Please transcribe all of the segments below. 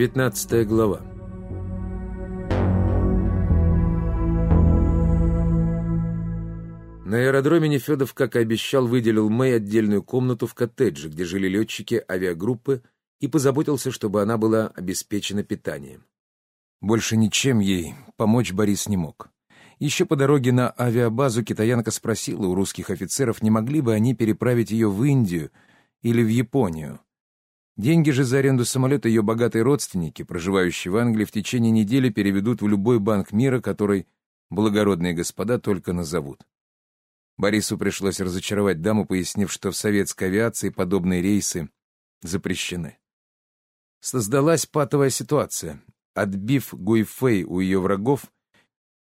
19 глава На аэродроме Нефедов, как и обещал, выделил Мэй отдельную комнату в коттедже, где жили летчики авиагруппы, и позаботился, чтобы она была обеспечена питанием. Больше ничем ей помочь Борис не мог. Еще по дороге на авиабазу китаянка спросила у русских офицеров, не могли бы они переправить ее в Индию или в Японию. Деньги же за аренду самолета ее богатые родственники, проживающие в Англии, в течение недели переведут в любой банк мира, который благородные господа только назовут. Борису пришлось разочаровать даму, пояснив, что в советской авиации подобные рейсы запрещены. Создалась патовая ситуация. Отбив Гуйфэй у ее врагов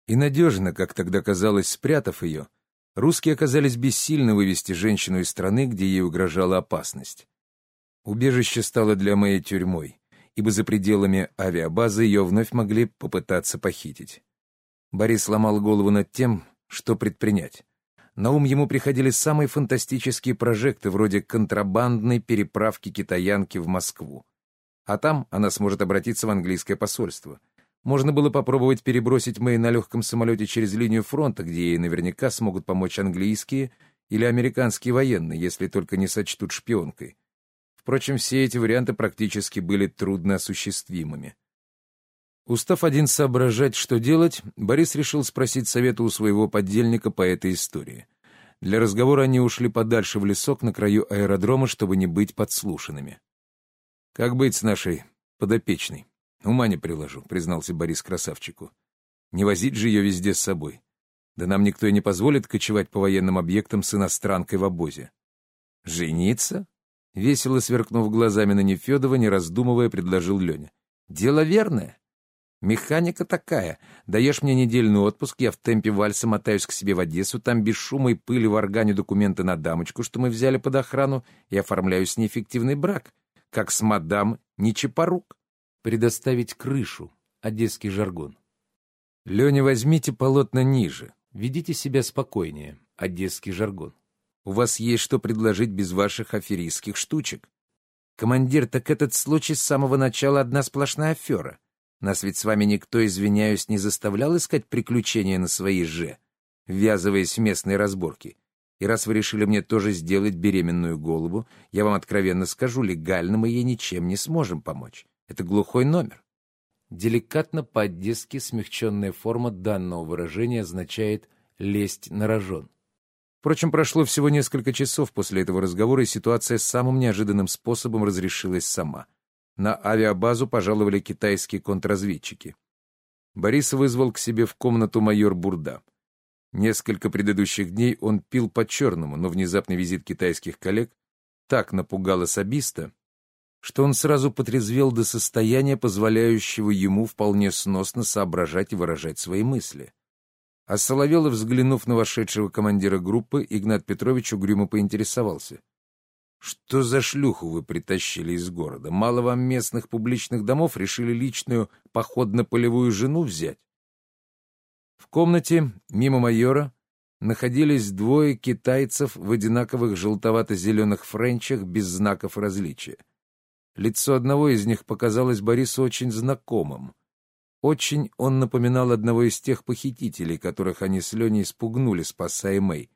и надежно, как тогда казалось, спрятав ее, русские оказались бессильны вывести женщину из страны, где ей угрожала опасность. Убежище стало для моей тюрьмой, ибо за пределами авиабазы ее вновь могли попытаться похитить. Борис ломал голову над тем, что предпринять. На ум ему приходили самые фантастические прожекты, вроде контрабандной переправки китаянки в Москву. А там она сможет обратиться в английское посольство. Можно было попробовать перебросить Мэй на легком самолете через линию фронта, где ей наверняка смогут помочь английские или американские военные, если только не сочтут шпионкой. Впрочем, все эти варианты практически были трудно осуществимыми. Устав один соображать, что делать, Борис решил спросить совета у своего поддельника по этой истории. Для разговора они ушли подальше в лесок на краю аэродрома, чтобы не быть подслушанными. «Как быть с нашей подопечной? Ума не приложу», — признался Борис красавчику. «Не возить же ее везде с собой. Да нам никто и не позволит кочевать по военным объектам с иностранкой в обозе». «Жениться?» Весело сверкнув глазами на Нефедова, не раздумывая, предложил Леня. «Дело верное. Механика такая. Даешь мне недельный отпуск, я в темпе вальса мотаюсь к себе в Одессу, там без шума и пыли в органе документы на дамочку, что мы взяли под охрану, и оформляю с ней фиктивный брак, как с мадам Ничепорук. Предоставить крышу. Одесский жаргон. Леня, возьмите полотна ниже. Ведите себя спокойнее. Одесский жаргон. У вас есть что предложить без ваших аферистских штучек. Командир, так этот случай с самого начала одна сплошная афера. Нас ведь с вами никто, извиняюсь, не заставлял искать приключения на свои же, ввязываясь в местные разборки. И раз вы решили мне тоже сделать беременную голову, я вам откровенно скажу, легально мы ей ничем не сможем помочь. Это глухой номер. Деликатно по-одесски смягченная форма данного выражения означает «лезть на рожон». Впрочем, прошло всего несколько часов после этого разговора, и ситуация самым неожиданным способом разрешилась сама. На авиабазу пожаловали китайские контрразведчики. Борис вызвал к себе в комнату майор Бурда. Несколько предыдущих дней он пил по-черному, но внезапный визит китайских коллег так напугал особиста, что он сразу потрезвел до состояния, позволяющего ему вполне сносно соображать и выражать свои мысли. А Соловелов, взглянув на вошедшего командира группы, Игнат Петрович угрюмо поинтересовался. «Что за шлюху вы притащили из города? Мало вам местных публичных домов, решили личную походно-полевую жену взять?» В комнате, мимо майора, находились двое китайцев в одинаковых желтовато-зеленых френчах без знаков различия. Лицо одного из них показалось Борису очень знакомым. Очень он напоминал одного из тех похитителей, которых они с Леней спугнули, спасая Мэй.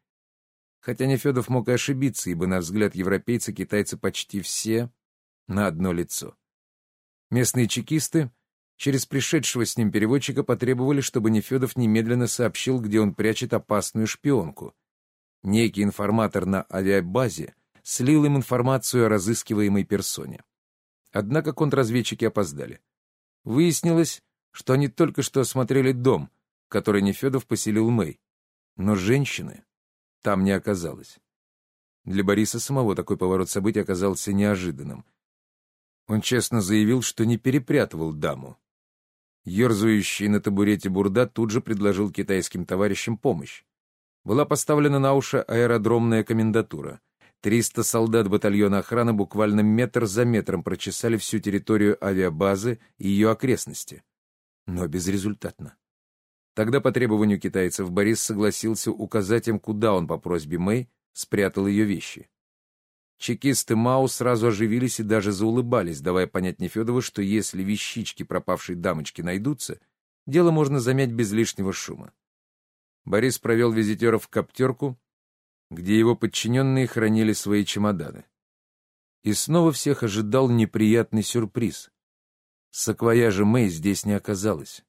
Хотя Нефедов мог и ошибиться, ибо, на взгляд европейца, китайцы почти все на одно лицо. Местные чекисты через пришедшего с ним переводчика потребовали, чтобы Нефедов немедленно сообщил, где он прячет опасную шпионку. Некий информатор на авиабазе слил им информацию о разыскиваемой персоне. Однако контрразведчики опоздали. Выяснилось, что они только что осмотрели дом, который Нефедов поселил Мэй. Но женщины там не оказалось. Для Бориса самого такой поворот событий оказался неожиданным. Он честно заявил, что не перепрятывал даму. Ёрзающий на табурете Бурда тут же предложил китайским товарищам помощь. Была поставлена на уши аэродромная комендатура. Триста солдат батальона охраны буквально метр за метром прочесали всю территорию авиабазы и ее окрестности но безрезультатно. Тогда по требованию китайцев Борис согласился указать им, куда он по просьбе Мэй спрятал ее вещи. Чекисты Мау сразу оживились и даже заулыбались, давая понять Нефедову, что если вещички пропавшей дамочки найдутся, дело можно замять без лишнего шума. Борис провел визитеров в коптерку, где его подчиненные хранили свои чемоданы. И снова всех ожидал неприятный сюрприз. Саквояжа Мэй здесь не оказалось.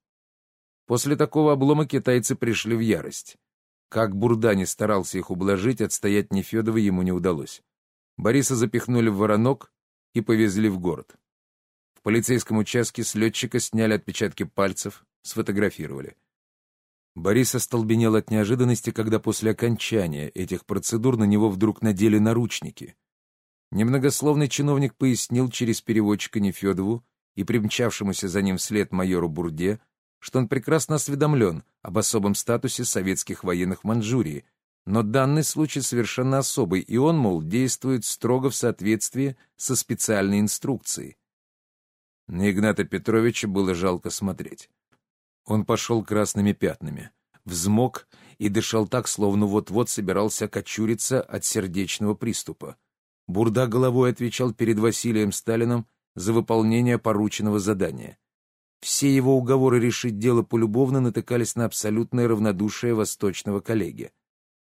После такого облома китайцы пришли в ярость. Как Бурда не старался их ублажить, отстоять Нефедова ему не удалось. Бориса запихнули в воронок и повезли в город. В полицейском участке с летчика сняли отпечатки пальцев, сфотографировали. Борис остолбенел от неожиданности, когда после окончания этих процедур на него вдруг надели наручники. Немногословный чиновник пояснил через переводчика Нефедову и примчавшемуся за ним вслед майору Бурде, что он прекрасно осведомлен об особом статусе советских военных в Манчжурии, но данный случай совершенно особый, и он, мол, действует строго в соответствии со специальной инструкцией. На Игната Петровича было жалко смотреть. Он пошел красными пятнами, взмок и дышал так, словно вот-вот собирался кочуриться от сердечного приступа. Бурда головой отвечал перед Василием Сталином за выполнение порученного задания. Все его уговоры решить дело полюбовно натыкались на абсолютное равнодушие восточного коллеги.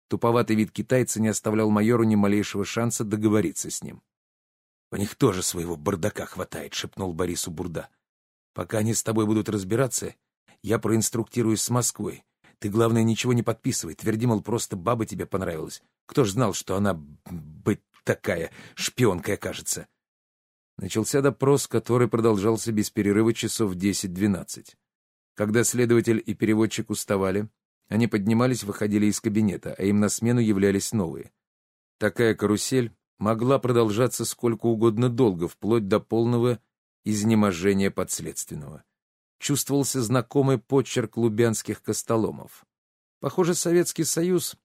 Туповатый вид китайца не оставлял майору ни малейшего шанса договориться с ним. — У них тоже своего бардака хватает, — шепнул Борису Бурда. — Пока они с тобой будут разбираться, я проинструктируюсь с Москвой. Ты, главное, ничего не подписывай. Тверди, мол, просто баба тебе понравилась. Кто ж знал, что она быть такая, шпионка, кажется. Начался допрос, который продолжался без перерыва часов 10-12. Когда следователь и переводчик уставали, они поднимались, выходили из кабинета, а им на смену являлись новые. Такая карусель могла продолжаться сколько угодно долго, вплоть до полного изнеможения подследственного. Чувствовался знакомый почерк лубянских костоломов. Похоже, Советский Союз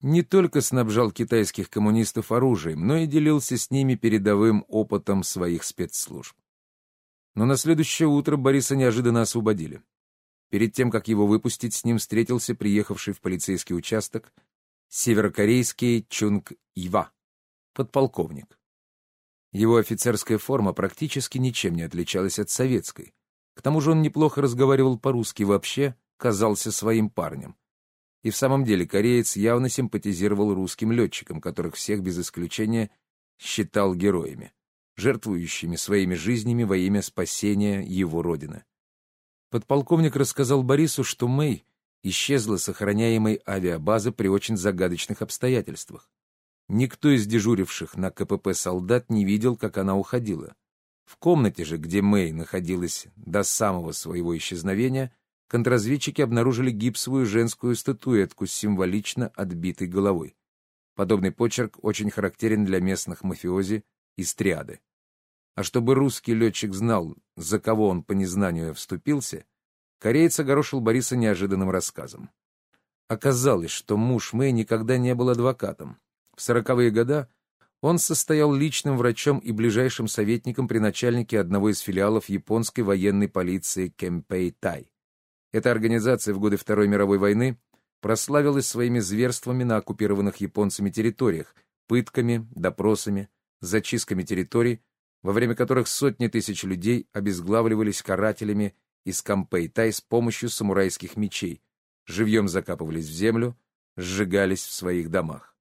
не только снабжал китайских коммунистов оружием, но и делился с ними передовым опытом своих спецслужб. Но на следующее утро Бориса неожиданно освободили. Перед тем, как его выпустить, с ним встретился приехавший в полицейский участок северокорейский Чунг Ива, подполковник. Его офицерская форма практически ничем не отличалась от советской. К тому же он неплохо разговаривал по-русски вообще, казался своим парнем. И в самом деле кореец явно симпатизировал русским летчикам, которых всех без исключения считал героями, жертвующими своими жизнями во имя спасения его родины. Подполковник рассказал Борису, что Мэй исчезла с охраняемой авиабазы при очень загадочных обстоятельствах. Никто из дежуривших на КПП солдат не видел, как она уходила. В комнате же, где Мэй находилась до самого своего исчезновения, контрразведчики обнаружили гипсовую женскую статуэтку с символично отбитой головой. Подобный почерк очень характерен для местных мафиози из триады. А чтобы русский летчик знал, за кого он по незнанию вступился, кореец огорошил Бориса неожиданным рассказом. Оказалось, что муж Мэй никогда не был адвокатом. В сороковые года он состоял личным врачом и ближайшим советником при начальнике одного из филиалов японской военной полиции Кемпей Тай. Эта организация в годы Второй мировой войны прославилась своими зверствами на оккупированных японцами территориях, пытками, допросами, зачистками территорий, во время которых сотни тысяч людей обезглавливались карателями из Кампэй-Тай с помощью самурайских мечей, живьем закапывались в землю, сжигались в своих домах.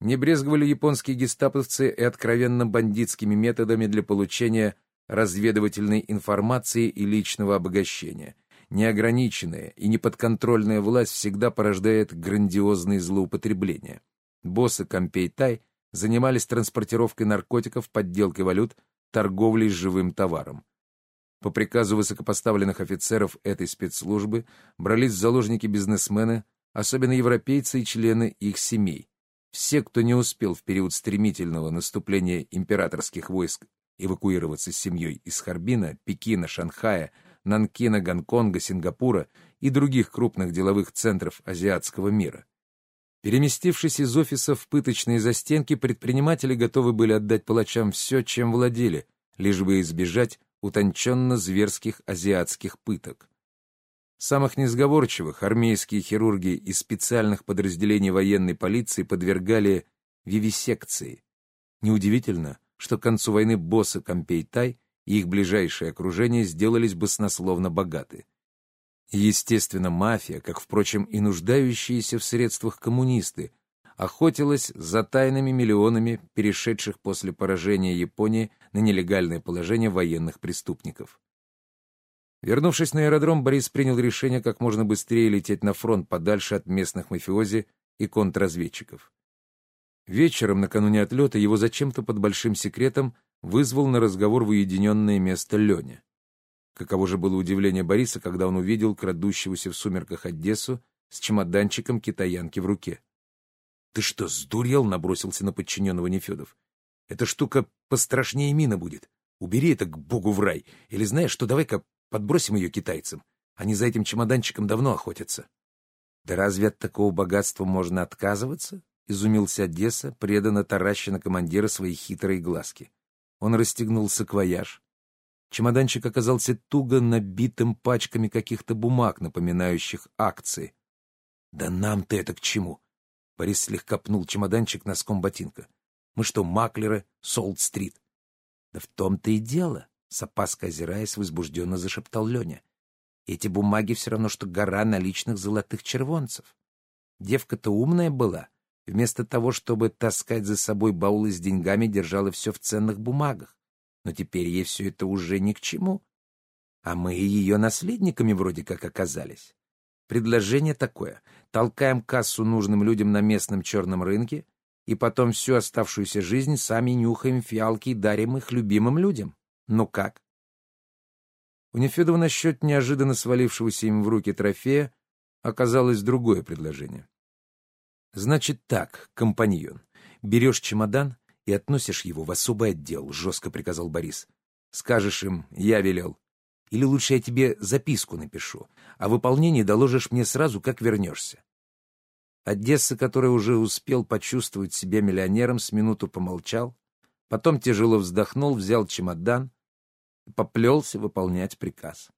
Не брезговали японские гестаповцы и откровенно бандитскими методами для получения разведывательной информации и личного обогащения. Неограниченная и неподконтрольная власть всегда порождает грандиозные злоупотребления. Боссы Кампей-Тай занимались транспортировкой наркотиков, подделкой валют, торговлей с живым товаром. По приказу высокопоставленных офицеров этой спецслужбы брались в заложники бизнесмены, особенно европейцы и члены их семей. Все, кто не успел в период стремительного наступления императорских войск эвакуироваться с семьей из Харбина, Пекина, Шанхая, Нанкина, Гонконга, Сингапура и других крупных деловых центров азиатского мира. Переместившись из офиса в пыточные застенки, предприниматели готовы были отдать палачам все, чем владели, лишь бы избежать утонченно-зверских азиатских пыток. Самых несговорчивых армейские хирурги из специальных подразделений военной полиции подвергали вивисекции, Неудивительно, что к концу войны боссы Компей-Тай и их ближайшее окружение сделались баснословно богаты. Естественно, мафия, как, впрочем, и нуждающиеся в средствах коммунисты, охотилась за тайными миллионами перешедших после поражения Японии на нелегальное положение военных преступников. Вернувшись на аэродром, Борис принял решение как можно быстрее лететь на фронт подальше от местных мафиози и контрразведчиков. Вечером, накануне отлета, его зачем-то под большим секретом вызвал на разговор в уединенное место Леня. Каково же было удивление Бориса, когда он увидел крадущегося в сумерках Одессу с чемоданчиком китаянки в руке. — Ты что, сдурел? — набросился на подчиненного Нефедов. — Эта штука пострашнее мина будет. Убери это к богу в рай. Или знаешь что, давай-ка подбросим ее китайцам. Они за этим чемоданчиком давно охотятся. — Да разве от такого богатства можно отказываться? — изумился Одесса, преданно тараща на командира свои хитрые глазки. Он расстегнул саквояж, Чемоданчик оказался туго набитым пачками каких-то бумаг, напоминающих акции. «Да нам-то это к чему?» Борис слегка пнул чемоданчик носком ботинка. «Мы что, маклеры Солт-стрит?» «Да в том-то и дело», — с опаской озираясь, возбужденно зашептал Леня. «Эти бумаги все равно, что гора наличных золотых червонцев. Девка-то умная была. Вместо того, чтобы таскать за собой баулы с деньгами, держала все в ценных бумагах но теперь ей все это уже ни к чему. А мы ее наследниками вроде как оказались. Предложение такое. Толкаем кассу нужным людям на местном черном рынке, и потом всю оставшуюся жизнь сами нюхаем фиалки и дарим их любимым людям. Ну как? У Нефедова насчет неожиданно свалившегося им в руки трофея оказалось другое предложение. Значит так, компаньон, берешь чемодан, и относишь его в особый отдел», — жестко приказал Борис. «Скажешь им, я велел. Или лучше я тебе записку напишу, а выполнение доложишь мне сразу, как вернешься». Одесса, который уже успел почувствовать себя миллионером, с минуту помолчал, потом тяжело вздохнул, взял чемодан и поплелся выполнять приказ.